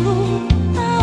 Oh, oh.